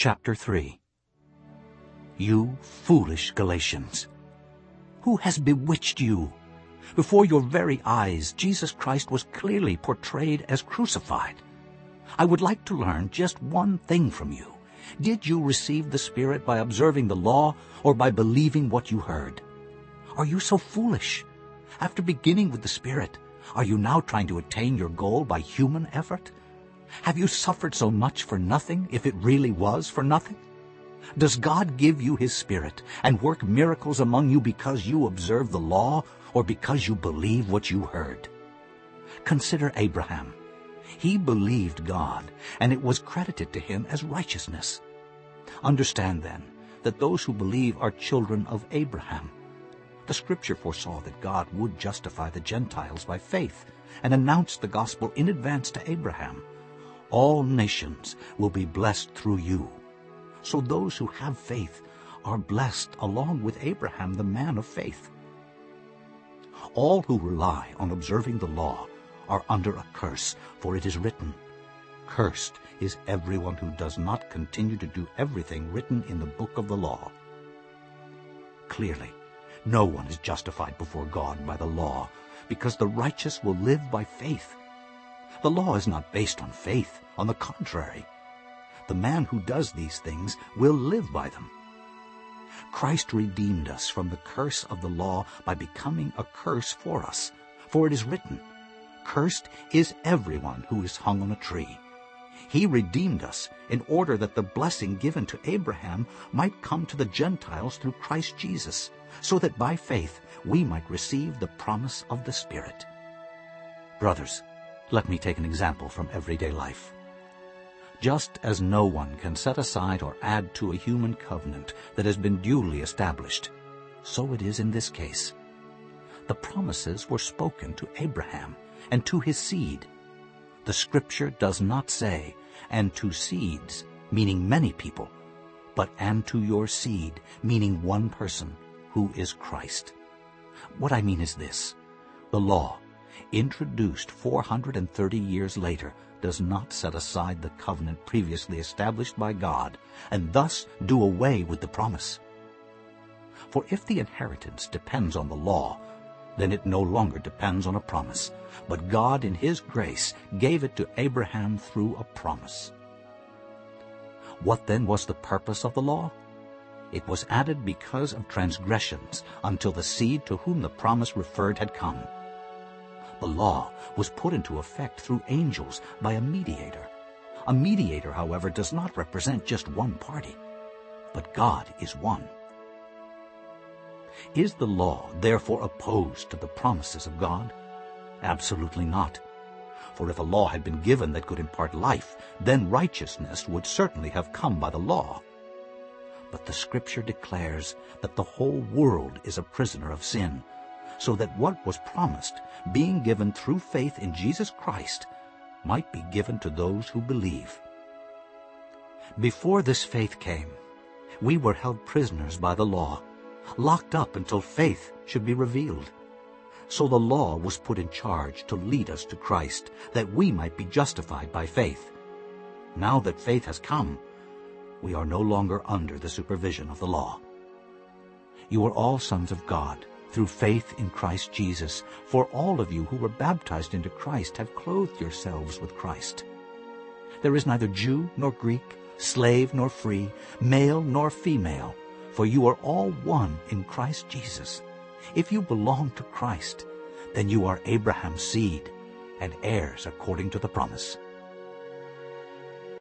Chapter 3 You foolish Galatians! Who has bewitched you? Before your very eyes, Jesus Christ was clearly portrayed as crucified. I would like to learn just one thing from you. Did you receive the Spirit by observing the law or by believing what you heard? Are you so foolish? After beginning with the Spirit, are you now trying to attain your goal by human effort? Have you suffered so much for nothing if it really was for nothing? Does God give you his Spirit and work miracles among you because you observe the law or because you believe what you heard? Consider Abraham. He believed God, and it was credited to him as righteousness. Understand, then, that those who believe are children of Abraham. The Scripture foresaw that God would justify the Gentiles by faith and announced the gospel in advance to Abraham. All nations will be blessed through you. So those who have faith are blessed along with Abraham, the man of faith. All who rely on observing the law are under a curse, for it is written, Cursed is everyone who does not continue to do everything written in the book of the law. Clearly, no one is justified before God by the law, because the righteous will live by faith. The law is not based on faith. On the contrary, the man who does these things will live by them. Christ redeemed us from the curse of the law by becoming a curse for us. For it is written, Cursed is everyone who is hung on a tree. He redeemed us in order that the blessing given to Abraham might come to the Gentiles through Christ Jesus, so that by faith we might receive the promise of the Spirit. Brothers, let me take an example from everyday life. Just as no one can set aside or add to a human covenant that has been duly established, so it is in this case. The promises were spoken to Abraham and to his seed. The Scripture does not say, and to seeds, meaning many people, but and to your seed, meaning one person, who is Christ. What I mean is this. The law, introduced 430 years later, does not set aside the covenant previously established by God and thus do away with the promise. For if the inheritance depends on the law, then it no longer depends on a promise, but God in his grace gave it to Abraham through a promise. What then was the purpose of the law? It was added because of transgressions until the seed to whom the promise referred had come. The law was put into effect through angels by a mediator. A mediator, however, does not represent just one party, but God is one. Is the law therefore opposed to the promises of God? Absolutely not. For if a law had been given that could impart life, then righteousness would certainly have come by the law. But the Scripture declares that the whole world is a prisoner of sin, so that what was promised, being given through faith in Jesus Christ, might be given to those who believe. Before this faith came, we were held prisoners by the law, locked up until faith should be revealed. So the law was put in charge to lead us to Christ, that we might be justified by faith. Now that faith has come, we are no longer under the supervision of the law. You are all sons of God, through faith in Christ Jesus. For all of you who were baptized into Christ have clothed yourselves with Christ. There is neither Jew nor Greek, slave nor free, male nor female, for you are all one in Christ Jesus. If you belong to Christ, then you are Abraham's seed and heirs according to the promise.